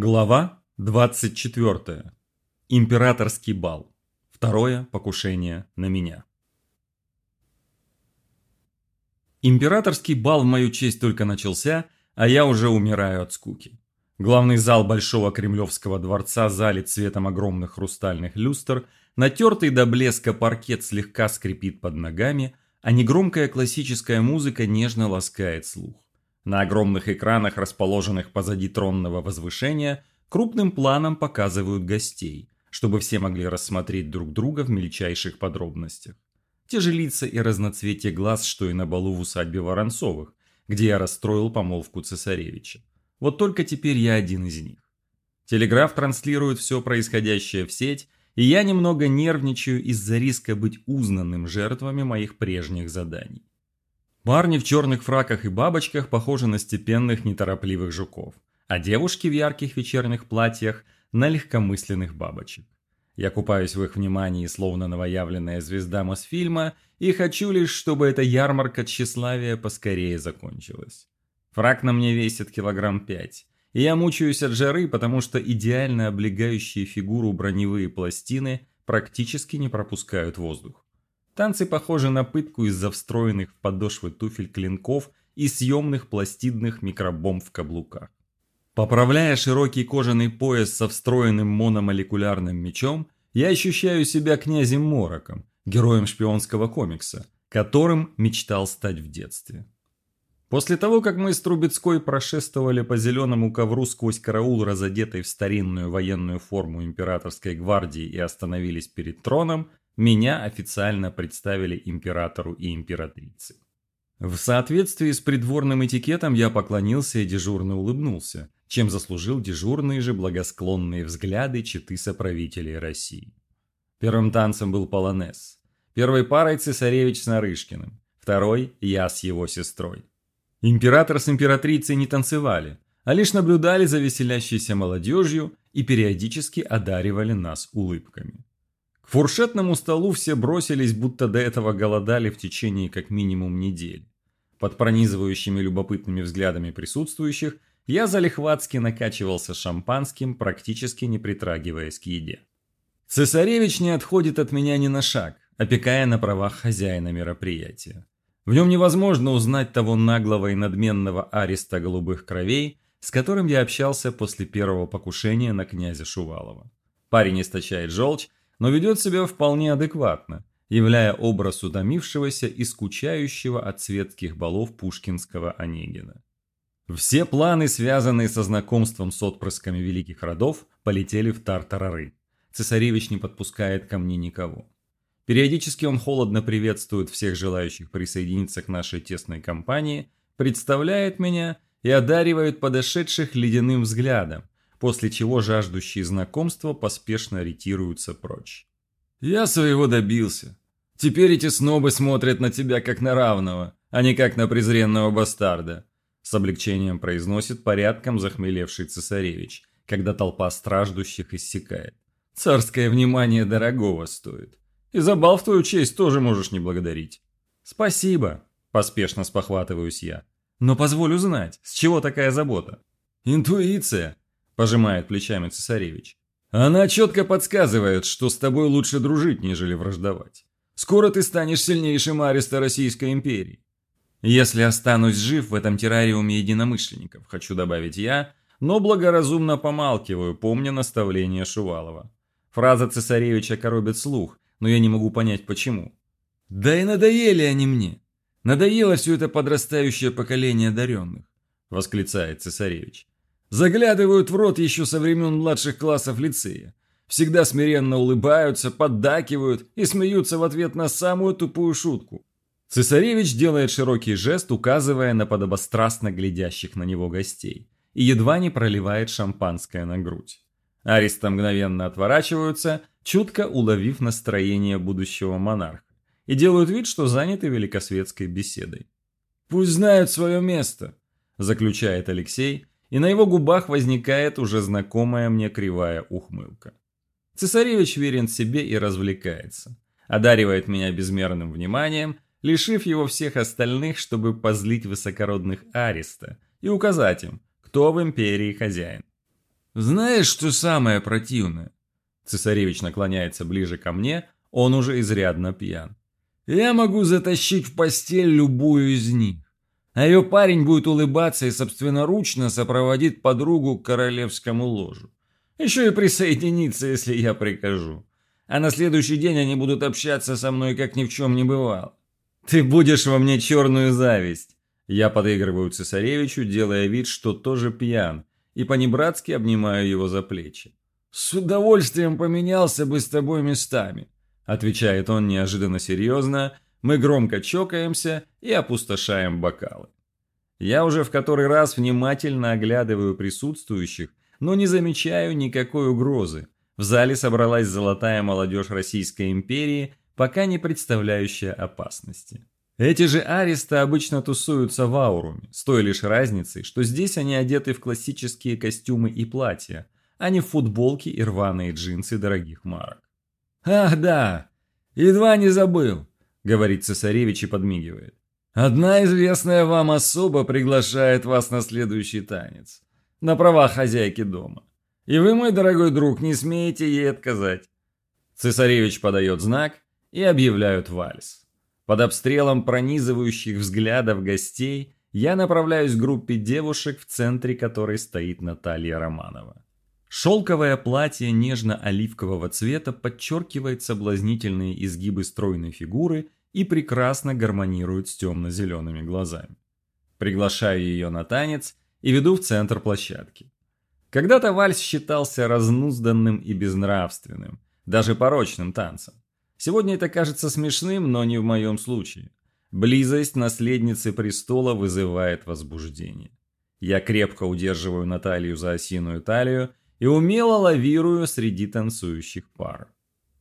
Глава 24. Императорский бал. Второе покушение на меня. Императорский бал в мою честь только начался, а я уже умираю от скуки. Главный зал Большого Кремлевского дворца залит цветом огромных хрустальных люстр, натертый до блеска паркет слегка скрипит под ногами, а негромкая классическая музыка нежно ласкает слух. На огромных экранах, расположенных позади тронного возвышения, крупным планом показывают гостей, чтобы все могли рассмотреть друг друга в мельчайших подробностях. Те же лица и разноцветие глаз, что и на балу в усадьбе Воронцовых, где я расстроил помолвку цесаревича. Вот только теперь я один из них. Телеграф транслирует все происходящее в сеть, и я немного нервничаю из-за риска быть узнанным жертвами моих прежних заданий. Парни в черных фраках и бабочках похожи на степенных неторопливых жуков, а девушки в ярких вечерних платьях на легкомысленных бабочек. Я купаюсь в их внимании, словно новоявленная звезда Мосфильма, и хочу лишь, чтобы эта ярмарка тщеславия поскорее закончилась. Фрак на мне весит килограмм пять, и я мучаюсь от жары, потому что идеально облегающие фигуру броневые пластины практически не пропускают воздух. Танцы похожи на пытку из-за встроенных в подошвы туфель клинков и съемных пластидных микробомб в каблуках. Поправляя широкий кожаный пояс со встроенным мономолекулярным мечом, я ощущаю себя князем Мороком, героем шпионского комикса, которым мечтал стать в детстве. После того, как мы с Трубецкой прошествовали по зеленому ковру сквозь караул, разодетый в старинную военную форму императорской гвардии и остановились перед троном, меня официально представили императору и императрице. В соответствии с придворным этикетом я поклонился и дежурно улыбнулся, чем заслужил дежурные же благосклонные взгляды четы соправителей России. Первым танцем был полонез. Первой парой цесаревич с Нарышкиным, второй – я с его сестрой. Император с императрицей не танцевали, а лишь наблюдали за веселящейся молодежью и периодически одаривали нас улыбками. К фуршетному столу все бросились, будто до этого голодали в течение как минимум недели. Под пронизывающими любопытными взглядами присутствующих я залихватски накачивался шампанским, практически не притрагиваясь к еде. Цесаревич не отходит от меня ни на шаг, опекая на правах хозяина мероприятия. В нем невозможно узнать того наглого и надменного ариста голубых кровей, с которым я общался после первого покушения на князя Шувалова. Парень источает желчь, но ведет себя вполне адекватно, являя образ утомившегося и скучающего от светских балов пушкинского Онегина. Все планы, связанные со знакомством с отпрысками великих родов, полетели в тартарары. Цесаревич не подпускает ко мне никого. Периодически он холодно приветствует всех желающих присоединиться к нашей тесной компании, представляет меня и одаривает подошедших ледяным взглядом, после чего жаждущие знакомства поспешно ретируются прочь. «Я своего добился. Теперь эти снобы смотрят на тебя как на равного, а не как на презренного бастарда», с облегчением произносит порядком захмелевший цесаревич, когда толпа страждущих иссякает. «Царское внимание дорогого стоит. И за бал в твою честь тоже можешь не благодарить». «Спасибо», – поспешно спохватываюсь я. «Но позволь узнать, с чего такая забота?» «Интуиция», пожимает плечами цесаревич. Она четко подсказывает, что с тобой лучше дружить, нежели враждовать. Скоро ты станешь сильнейшим ареста Российской империи. Если останусь жив в этом террариуме единомышленников, хочу добавить я, но благоразумно помалкиваю, помня наставление Шувалова. Фраза цесаревича коробит слух, но я не могу понять почему. Да и надоели они мне. Надоело все это подрастающее поколение одаренных, восклицает цесаревич. Заглядывают в рот еще со времен младших классов лицея. Всегда смиренно улыбаются, поддакивают и смеются в ответ на самую тупую шутку. Цесаревич делает широкий жест, указывая на подобострастно глядящих на него гостей, и едва не проливает шампанское на грудь. Аристы мгновенно отворачиваются, чутко уловив настроение будущего монарха, и делают вид, что заняты великосветской беседой. «Пусть знают свое место», – заключает Алексей, и на его губах возникает уже знакомая мне кривая ухмылка. Цесаревич верен себе и развлекается, одаривает меня безмерным вниманием, лишив его всех остальных, чтобы позлить высокородных Ариста и указать им, кто в империи хозяин. Знаешь, что самое противное? Цесаревич наклоняется ближе ко мне, он уже изрядно пьян. Я могу затащить в постель любую из них. А ее парень будет улыбаться и собственноручно сопроводит подругу к королевскому ложу. Еще и присоединиться, если я прикажу. А на следующий день они будут общаться со мной, как ни в чем не бывало. Ты будешь во мне черную зависть. Я подыгрываю цесаревичу, делая вид, что тоже пьян, и понебратски обнимаю его за плечи. «С удовольствием поменялся бы с тобой местами», – отвечает он неожиданно серьезно. Мы громко чокаемся и опустошаем бокалы. Я уже в который раз внимательно оглядываю присутствующих, но не замечаю никакой угрозы. В зале собралась золотая молодежь Российской империи, пока не представляющая опасности. Эти же аристы обычно тусуются в ауруме, с той лишь разницей, что здесь они одеты в классические костюмы и платья, а не в футболки и рваные джинсы дорогих марок. «Ах да, едва не забыл», — говорит цесаревич и подмигивает. «Одна известная вам особа приглашает вас на следующий танец, на правах хозяйки дома. И вы, мой дорогой друг, не смеете ей отказать». Цесаревич подает знак и объявляют вальс. Под обстрелом пронизывающих взглядов гостей я направляюсь к группе девушек, в центре которой стоит Наталья Романова. Шелковое платье нежно-оливкового цвета подчеркивает соблазнительные изгибы стройной фигуры и прекрасно гармонирует с темно-зелеными глазами. Приглашаю ее на танец и веду в центр площадки. Когда-то вальс считался разнузданным и безнравственным, даже порочным танцем. Сегодня это кажется смешным, но не в моем случае. Близость наследницы престола вызывает возбуждение. Я крепко удерживаю Наталью за осиную талию и умело лавирую среди танцующих пар.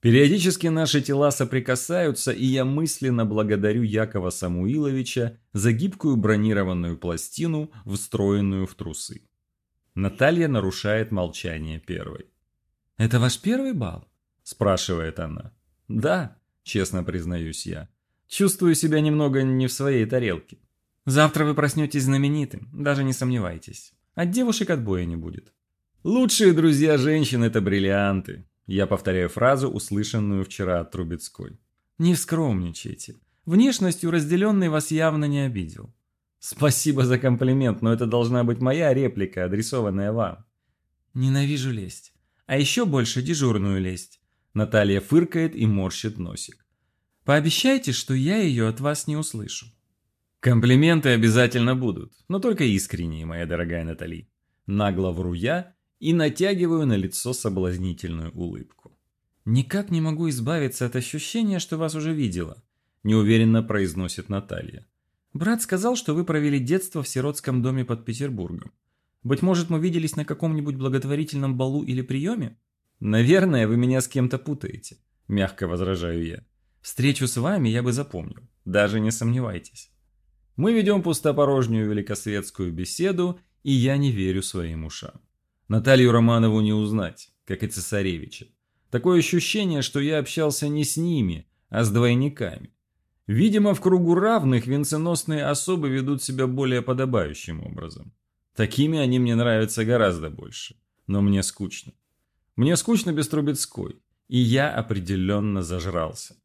Периодически наши тела соприкасаются, и я мысленно благодарю Якова Самуиловича за гибкую бронированную пластину, встроенную в трусы. Наталья нарушает молчание первой. «Это ваш первый бал?» – спрашивает она. «Да», – честно признаюсь я. «Чувствую себя немного не в своей тарелке. Завтра вы проснетесь знаменитым, даже не сомневайтесь. От девушек отбоя не будет». «Лучшие друзья женщин – это бриллианты», – я повторяю фразу, услышанную вчера от Трубецкой. «Не скромничайте. Внешностью разделенный вас явно не обидел». «Спасибо за комплимент, но это должна быть моя реплика, адресованная вам». «Ненавижу лесть. А еще больше дежурную лесть. Наталья фыркает и морщит носик. Пообещайте, что я ее от вас не услышу. Комплименты обязательно будут, но только искренние, моя дорогая Натали. Нагло вру я и натягиваю на лицо соблазнительную улыбку. Никак не могу избавиться от ощущения, что вас уже видела, неуверенно произносит Наталья. Брат сказал, что вы провели детство в сиротском доме под Петербургом. Быть может, мы виделись на каком-нибудь благотворительном балу или приеме? «Наверное, вы меня с кем-то путаете», – мягко возражаю я. «Встречу с вами я бы запомнил, даже не сомневайтесь». Мы ведем пустопорожнюю великосветскую беседу, и я не верю своим ушам. Наталью Романову не узнать, как и цесаревича. Такое ощущение, что я общался не с ними, а с двойниками. Видимо, в кругу равных венценосные особы ведут себя более подобающим образом. Такими они мне нравятся гораздо больше, но мне скучно. Мне скучно без Трубецкой, и я определенно зажрался.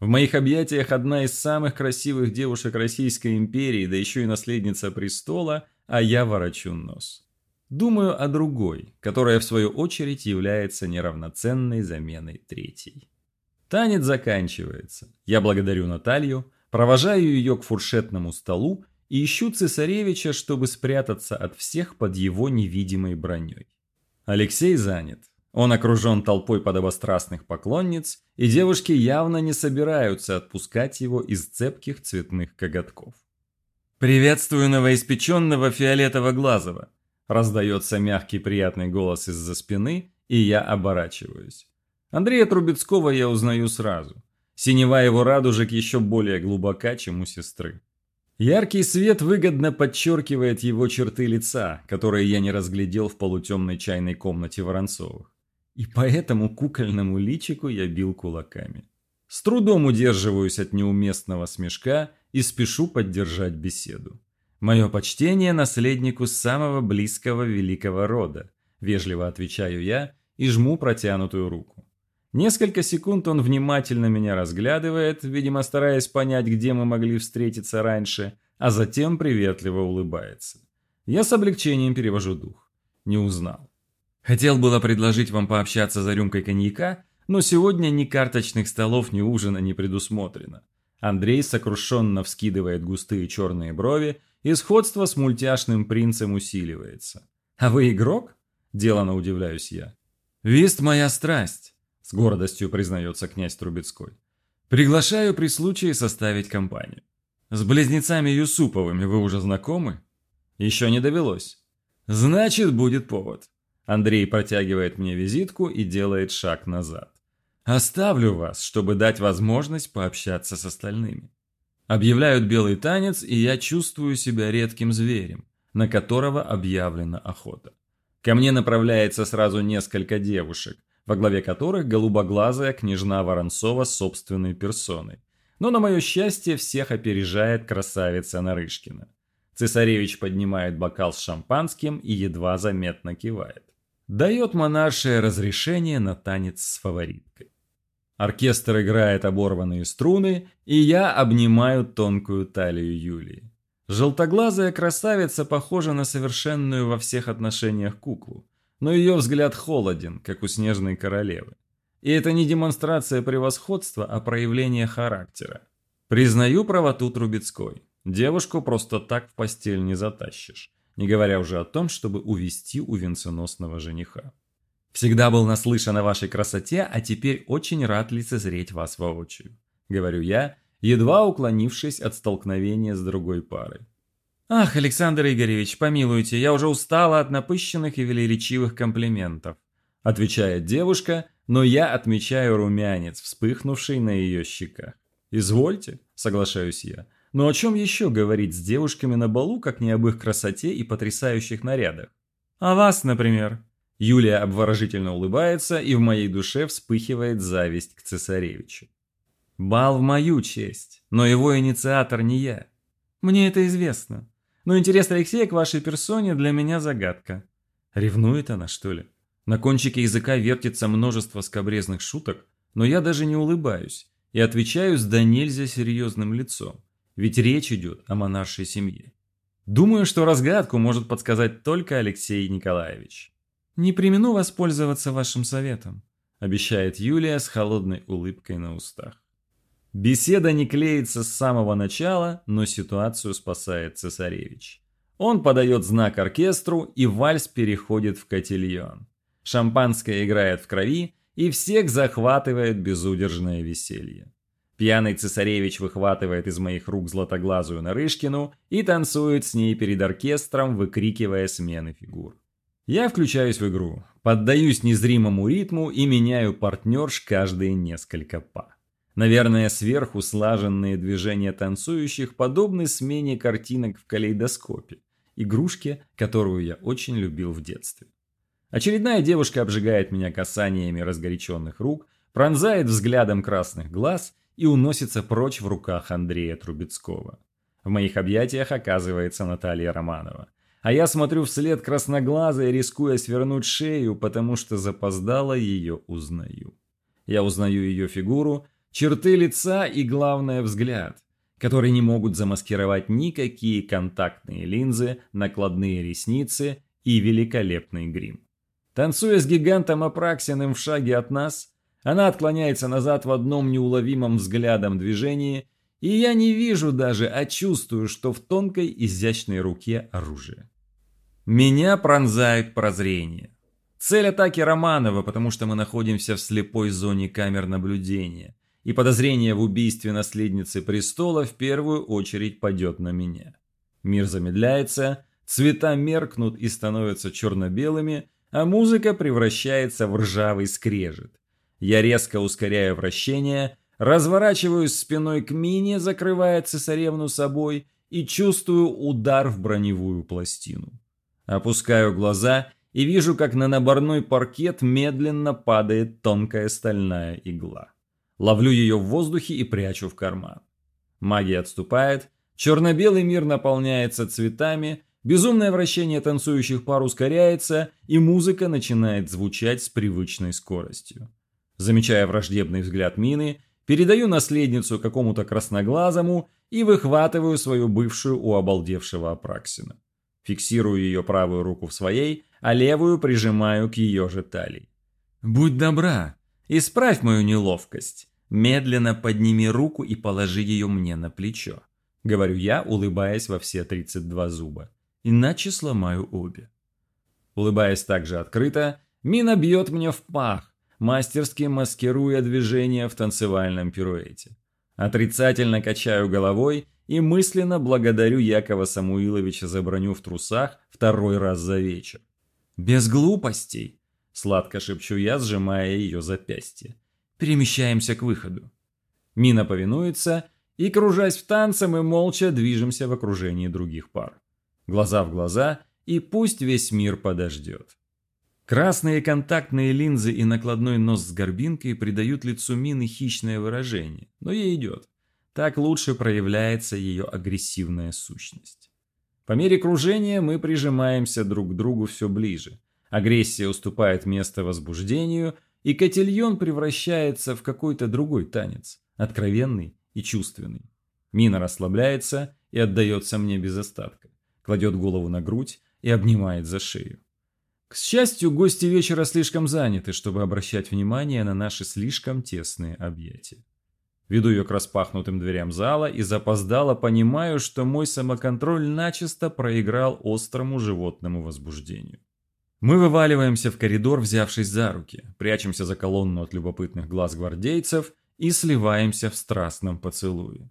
В моих объятиях одна из самых красивых девушек Российской империи, да еще и наследница престола, а я ворочу нос. Думаю о другой, которая в свою очередь является неравноценной заменой третьей. Танец заканчивается. Я благодарю Наталью, провожаю ее к фуршетному столу и ищу цесаревича, чтобы спрятаться от всех под его невидимой броней. Алексей занят. Он окружен толпой подобострастных поклонниц, и девушки явно не собираются отпускать его из цепких цветных коготков. «Приветствую новоиспеченного фиолетово-глазого!» Раздается мягкий приятный голос из-за спины, и я оборачиваюсь. Андрея Трубецкого я узнаю сразу. Синева его радужек еще более глубока, чем у сестры. Яркий свет выгодно подчеркивает его черты лица, которые я не разглядел в полутемной чайной комнате Воронцовых. И по этому кукольному личику я бил кулаками. С трудом удерживаюсь от неуместного смешка и спешу поддержать беседу. Мое почтение наследнику самого близкого великого рода, Вежливо отвечаю я и жму протянутую руку. Несколько секунд он внимательно меня разглядывает, видимо, стараясь понять, где мы могли встретиться раньше, а затем приветливо улыбается. Я с облегчением перевожу дух. Не узнал. Хотел было предложить вам пообщаться за рюмкой коньяка, но сегодня ни карточных столов, ни ужина не предусмотрено. Андрей сокрушенно вскидывает густые черные брови, и сходство с мультяшным принцем усиливается. «А вы игрок?» – делано удивляюсь я. «Вист – моя страсть», – с гордостью признается князь Трубецкой. «Приглашаю при случае составить компанию. С близнецами Юсуповыми вы уже знакомы?» «Еще не довелось». «Значит, будет повод». Андрей протягивает мне визитку и делает шаг назад. Оставлю вас, чтобы дать возможность пообщаться с остальными. Объявляют белый танец, и я чувствую себя редким зверем, на которого объявлена охота. Ко мне направляется сразу несколько девушек, во главе которых голубоглазая княжна Воронцова собственной персоной. Но, на мое счастье, всех опережает красавица Нарышкина. Цесаревич поднимает бокал с шампанским и едва заметно кивает. Дает монаршее разрешение на танец с фавориткой. Оркестр играет оборванные струны, и я обнимаю тонкую талию Юлии. Желтоглазая красавица похожа на совершенную во всех отношениях куклу, но ее взгляд холоден, как у снежной королевы. И это не демонстрация превосходства, а проявление характера. Признаю правоту Трубецкой. Девушку просто так в постель не затащишь, не говоря уже о том, чтобы увести у венценосного жениха. Всегда был наслышан о вашей красоте, а теперь очень рад лицезреть вас воочию», — говорю я, едва уклонившись от столкновения с другой парой. «Ах, Александр Игоревич, помилуйте, я уже устала от напыщенных и велеречивых комплиментов», — отвечает девушка, но я отмечаю румянец, вспыхнувший на ее щеках. «Извольте», — соглашаюсь я, — «но о чем еще говорить с девушками на балу, как не об их красоте и потрясающих нарядах?» «О вас, например», Юлия обворожительно улыбается, и в моей душе вспыхивает зависть к цесаревичу. Бал в мою честь, но его инициатор не я. Мне это известно. Но интерес Алексея к вашей персоне для меня загадка. Ревнует она, что ли? На кончике языка вертится множество скобрезных шуток, но я даже не улыбаюсь и отвечаю с да нельзя серьезным лицом, ведь речь идет о монаршей семье. Думаю, что разгадку может подсказать только Алексей Николаевич. «Не примену воспользоваться вашим советом», – обещает Юлия с холодной улыбкой на устах. Беседа не клеится с самого начала, но ситуацию спасает цесаревич. Он подает знак оркестру, и вальс переходит в котельон. Шампанское играет в крови, и всех захватывает безудержное веселье. Пьяный цесаревич выхватывает из моих рук златоглазую Нарышкину и танцует с ней перед оркестром, выкрикивая смены фигур. Я включаюсь в игру, поддаюсь незримому ритму и меняю партнерш каждые несколько па. Наверное, сверху слаженные движения танцующих подобны смене картинок в калейдоскопе, игрушке, которую я очень любил в детстве. Очередная девушка обжигает меня касаниями разгоряченных рук, пронзает взглядом красных глаз и уносится прочь в руках Андрея Трубецкого. В моих объятиях оказывается Наталья Романова – а я смотрю вслед красноглазой, рискуя свернуть шею, потому что запоздало ее узнаю. Я узнаю ее фигуру, черты лица и, главное, взгляд, который не могут замаскировать никакие контактные линзы, накладные ресницы и великолепный грим. Танцуя с гигантом Апраксиным в шаге от нас, она отклоняется назад в одном неуловимом взглядом движении, и я не вижу даже, а чувствую, что в тонкой изящной руке оружие. Меня пронзает прозрение. Цель атаки Романова, потому что мы находимся в слепой зоне камер наблюдения, и подозрение в убийстве наследницы престола в первую очередь падет на меня. Мир замедляется, цвета меркнут и становятся черно-белыми, а музыка превращается в ржавый скрежет. Я резко ускоряю вращение, разворачиваюсь спиной к мине, закрывая цесаревну собой, и чувствую удар в броневую пластину. Опускаю глаза и вижу, как на наборной паркет медленно падает тонкая стальная игла. Ловлю ее в воздухе и прячу в карман. Магия отступает, черно-белый мир наполняется цветами, Безумное вращение танцующих пар ускоряется, и музыка начинает звучать с привычной скоростью. Замечая враждебный взгляд Мины, передаю наследницу какому-то красноглазому и выхватываю свою бывшую у обалдевшего Апраксина. Фиксирую ее правую руку в своей, а левую прижимаю к ее же талии. «Будь добра, исправь мою неловкость. Медленно подними руку и положи ее мне на плечо», — говорю я, улыбаясь во все 32 зуба иначе сломаю обе. Улыбаясь также открыто, Мина бьет мне в пах, мастерски маскируя движение в танцевальном пируэте. Отрицательно качаю головой и мысленно благодарю Якова Самуиловича за броню в трусах второй раз за вечер. «Без глупостей!» – сладко шепчу я, сжимая ее запястье. «Перемещаемся к выходу». Мина повинуется, и, кружась в танце, мы молча движемся в окружении других пар глаза в глаза, и пусть весь мир подождет. Красные контактные линзы и накладной нос с горбинкой придают лицу Мины хищное выражение, но ей идет. Так лучше проявляется ее агрессивная сущность. По мере кружения мы прижимаемся друг к другу все ближе. Агрессия уступает место возбуждению, и котельон превращается в какой-то другой танец, откровенный и чувственный. Мина расслабляется и отдается мне без остатка кладет голову на грудь и обнимает за шею. К счастью, гости вечера слишком заняты, чтобы обращать внимание на наши слишком тесные объятия. Веду ее к распахнутым дверям зала и запоздало понимаю, что мой самоконтроль начисто проиграл острому животному возбуждению. Мы вываливаемся в коридор, взявшись за руки, прячемся за колонну от любопытных глаз гвардейцев и сливаемся в страстном поцелуе.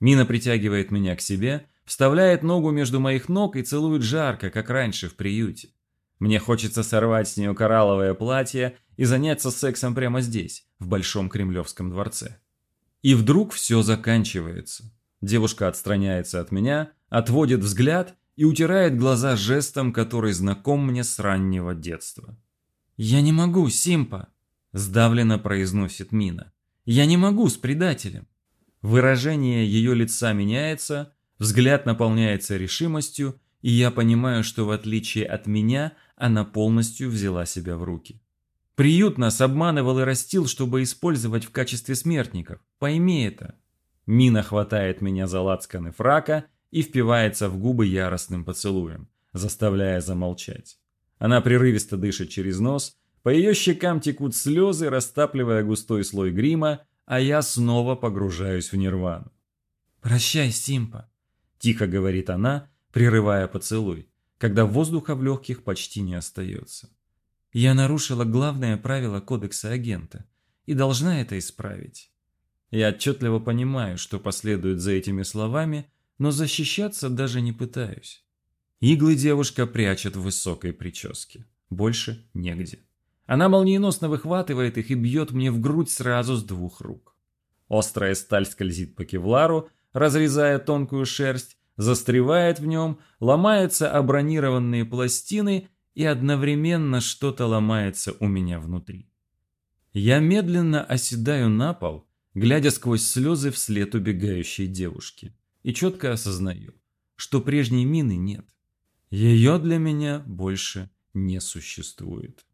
Мина притягивает меня к себе, вставляет ногу между моих ног и целует жарко, как раньше в приюте. Мне хочется сорвать с нее коралловое платье и заняться сексом прямо здесь, в Большом Кремлевском дворце. И вдруг все заканчивается. Девушка отстраняется от меня, отводит взгляд и утирает глаза жестом, который знаком мне с раннего детства. «Я не могу, Симпа!» – сдавленно произносит Мина. «Я не могу с предателем!» Выражение ее лица меняется, Взгляд наполняется решимостью, и я понимаю, что в отличие от меня, она полностью взяла себя в руки. Приют нас обманывал и растил, чтобы использовать в качестве смертников. Пойми это. Мина хватает меня за лацканы фрака и впивается в губы яростным поцелуем, заставляя замолчать. Она прерывисто дышит через нос, по ее щекам текут слезы, растапливая густой слой грима, а я снова погружаюсь в нирвану. «Прощай, Симпа», Тихо говорит она, прерывая поцелуй, когда воздуха в легких почти не остается. Я нарушила главное правило кодекса агента и должна это исправить. Я отчетливо понимаю, что последует за этими словами, но защищаться даже не пытаюсь. Иглы девушка прячет в высокой прическе. Больше негде. Она молниеносно выхватывает их и бьет мне в грудь сразу с двух рук. Острая сталь скользит по кевлару, разрезая тонкую шерсть, застревает в нем, ломаются обронированные пластины и одновременно что-то ломается у меня внутри. Я медленно оседаю на пол, глядя сквозь слезы вслед убегающей девушки, и четко осознаю, что прежней мины нет. Ее для меня больше не существует.